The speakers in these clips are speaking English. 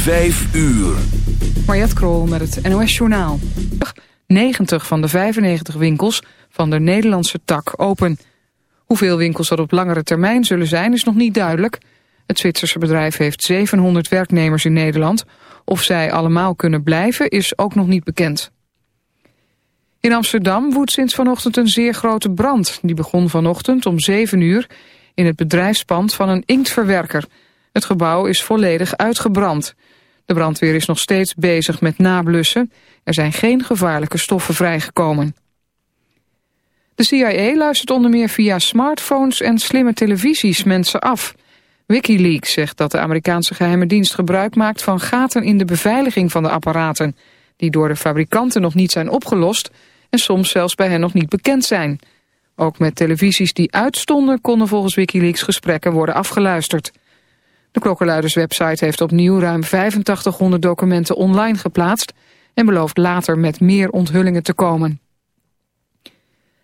Vijf uur. Mariette Krol met het NOS Journaal. 90 van de 95 winkels van de Nederlandse tak open. Hoeveel winkels er op langere termijn zullen zijn is nog niet duidelijk. Het Zwitserse bedrijf heeft 700 werknemers in Nederland. Of zij allemaal kunnen blijven is ook nog niet bekend. In Amsterdam woedt sinds vanochtend een zeer grote brand. Die begon vanochtend om 7 uur in het bedrijfspand van een inktverwerker. Het gebouw is volledig uitgebrand. De brandweer is nog steeds bezig met nablussen. Er zijn geen gevaarlijke stoffen vrijgekomen. De CIA luistert onder meer via smartphones en slimme televisies mensen af. Wikileaks zegt dat de Amerikaanse geheime dienst gebruik maakt van gaten in de beveiliging van de apparaten, die door de fabrikanten nog niet zijn opgelost en soms zelfs bij hen nog niet bekend zijn. Ook met televisies die uitstonden konden volgens Wikileaks gesprekken worden afgeluisterd. De klokkenluiderswebsite heeft opnieuw ruim 8500 documenten online geplaatst en belooft later met meer onthullingen te komen.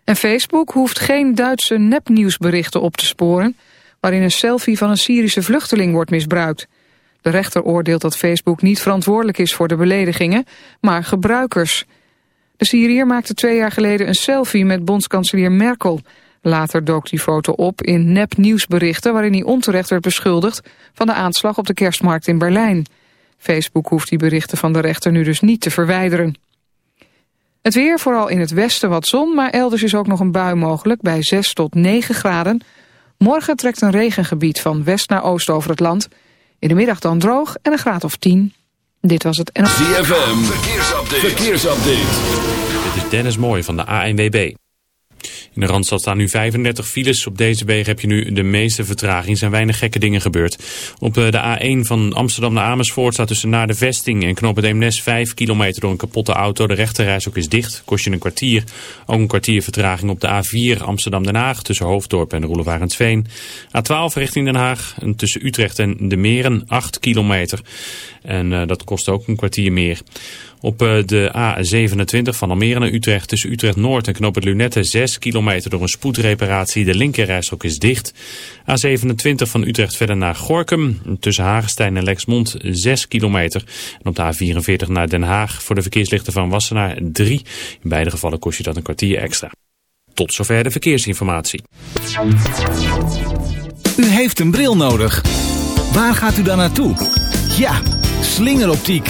En Facebook hoeft geen Duitse nepnieuwsberichten op te sporen... waarin een selfie van een Syrische vluchteling wordt misbruikt. De rechter oordeelt dat Facebook niet verantwoordelijk is voor de beledigingen, maar gebruikers. De Syriër maakte twee jaar geleden een selfie met bondskanselier Merkel... Later dook die foto op in nep-nieuwsberichten... waarin hij onterecht werd beschuldigd van de aanslag op de kerstmarkt in Berlijn. Facebook hoeft die berichten van de rechter nu dus niet te verwijderen. Het weer, vooral in het westen wat zon, maar elders is ook nog een bui mogelijk bij 6 tot 9 graden. Morgen trekt een regengebied van west naar oost over het land. In de middag dan droog en een graad of 10. Dit was het NL. ZFM, verkeersupdate. verkeersupdate. Dit is Dennis Mooij van de ANWB. In de Randstad staan nu 35 files. Op deze wegen heb je nu de meeste vertraging. Er zijn weinig gekke dingen gebeurd. Op eh, de A1 van Amsterdam naar Amersfoort staat tussen naar de vesting en knoppen Eemnes 5 kilometer door een kapotte auto. De rechterreis ook is dicht. Kost je een kwartier. Ook een kwartier vertraging op de A4 Amsterdam-Den Haag tussen Hoofddorp en Roelevarensveen. A12 richting Den Haag en tussen Utrecht en de Meren 8 kilometer. En uh, dat kost ook een kwartier meer. Op uh, de A27 van Almere naar Utrecht tussen Utrecht Noord en Knoop het Lunette 6 kilometer door een spoedreparatie. De linkerrijstrook is dicht. A27 van Utrecht verder naar Gorkum tussen Hagestein en Lexmond 6 kilometer. En op de A44 naar Den Haag voor de verkeerslichten van Wassenaar 3. In beide gevallen kost je dat een kwartier extra. Tot zover de verkeersinformatie. U heeft een bril nodig. Waar gaat u dan naartoe? Ja, slingeroptiek.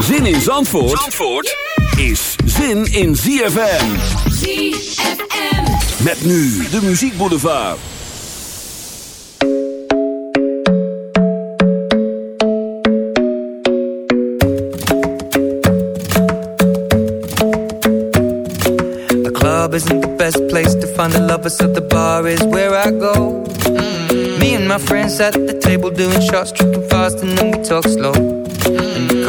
Zin in Zandvoort, Zandvoort is zin in ZFM. ZFM. Met nu de Muziek Boulevard. The club isn't the best place to find the lovers, so the bar is where I go. Mm. Me and my friends at the table doing shots, tripping fast, and then we talk slow.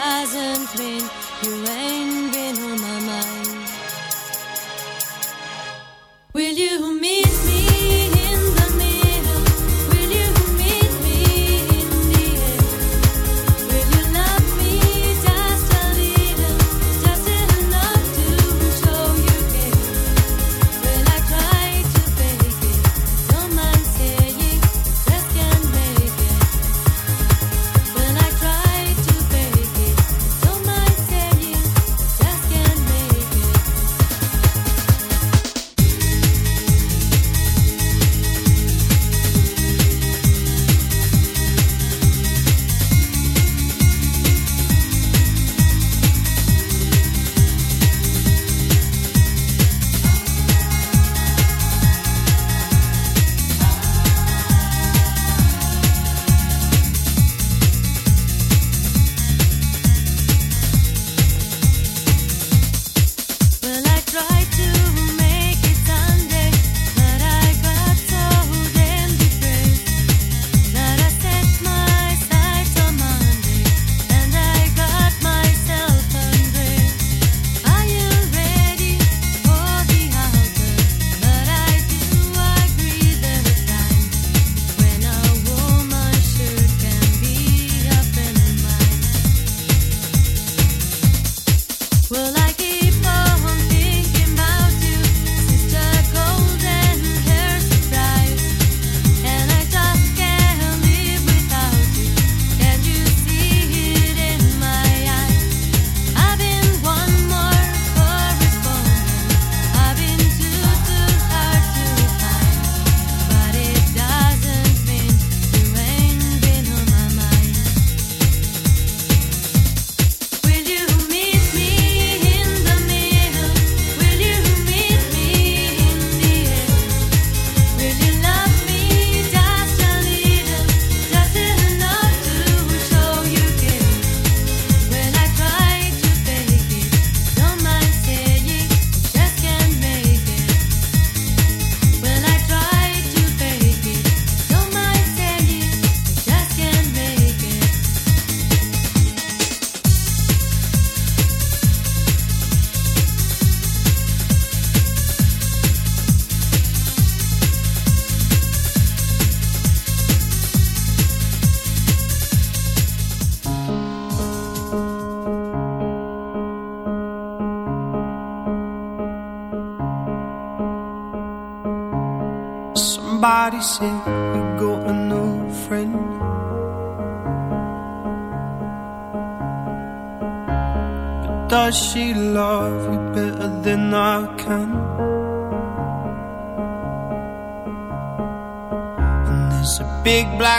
hasn't been you ain't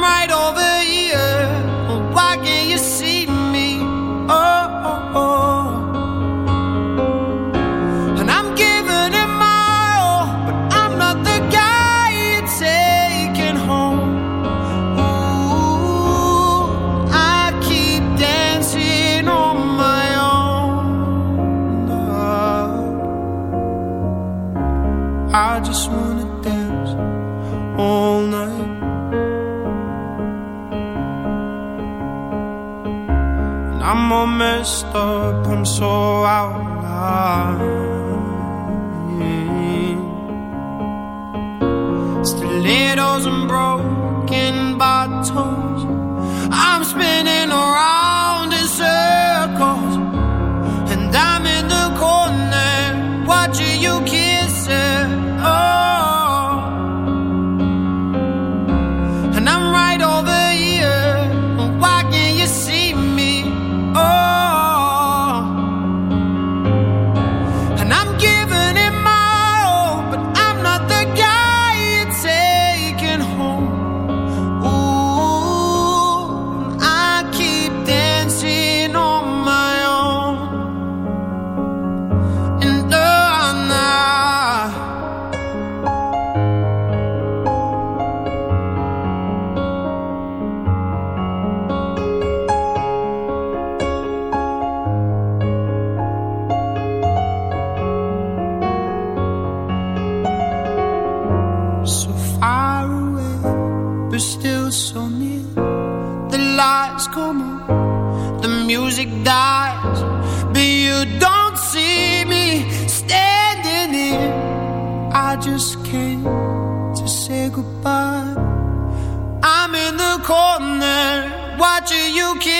right on. you, you kid.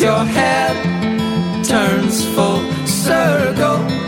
your head turns full circle.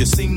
just sing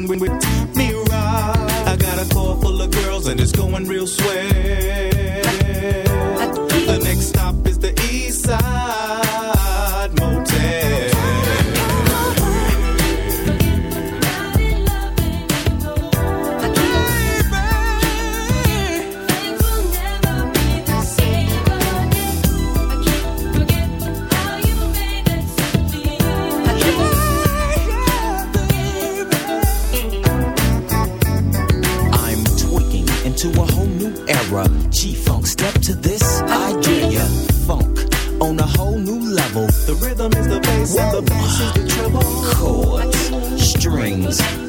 strings,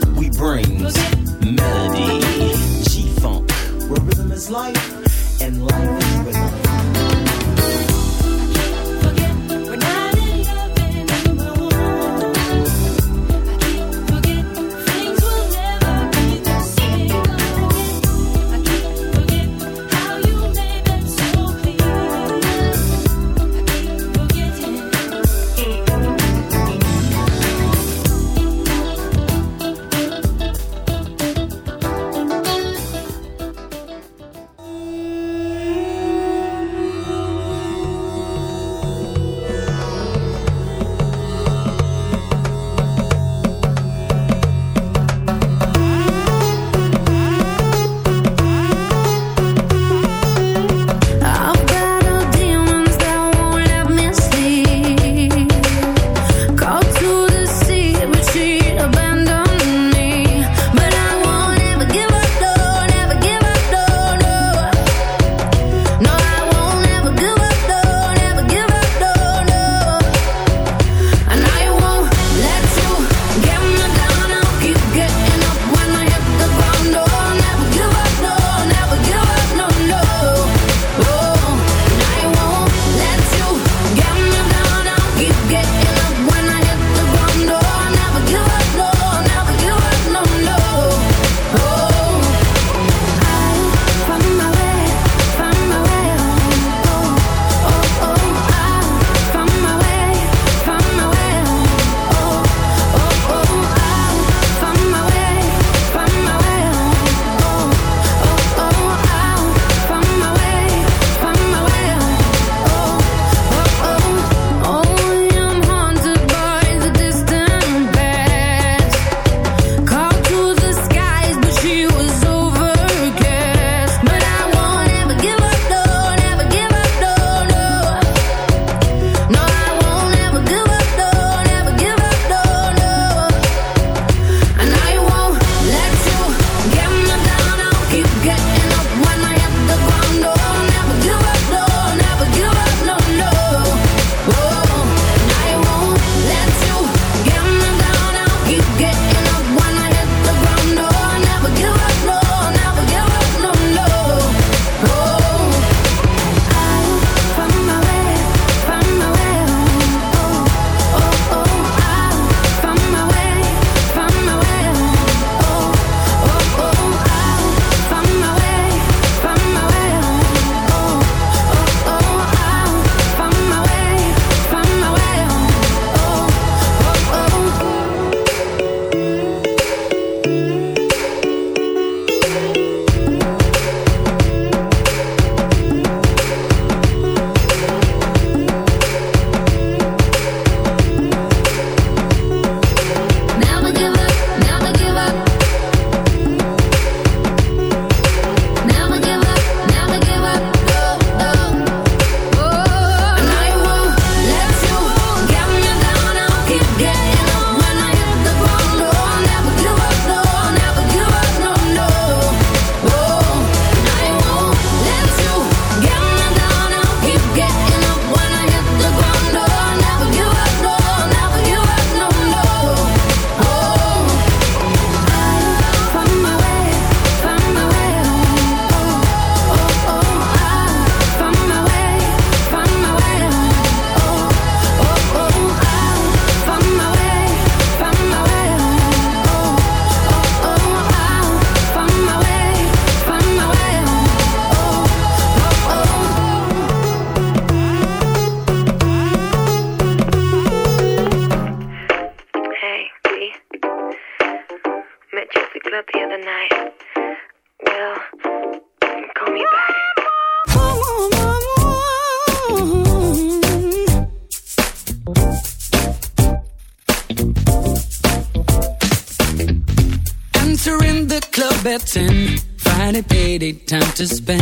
just spend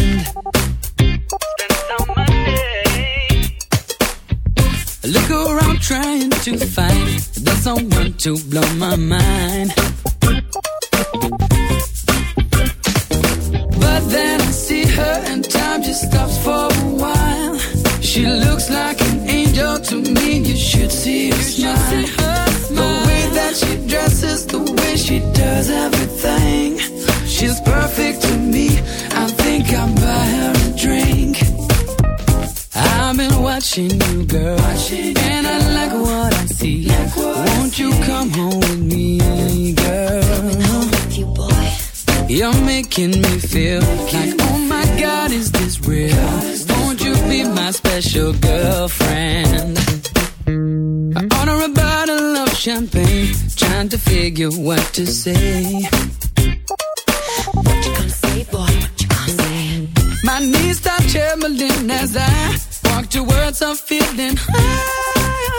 trembling as I walk towards a feeling high.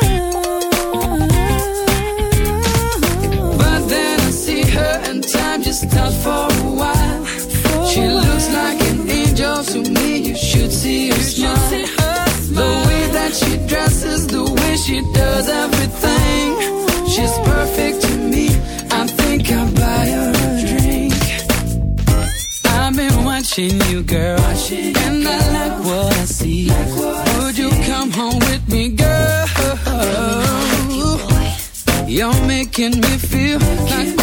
But then I see her and time just stops for a while. She looks like an angel to me. You should see her smile. The way that she dresses, the way she does everything. She's perfect to me. I think I'll buy her a drink. I've been watching you, girl. Watching would you come home with me, girl? You're making me feel like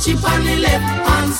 touch it on the left hand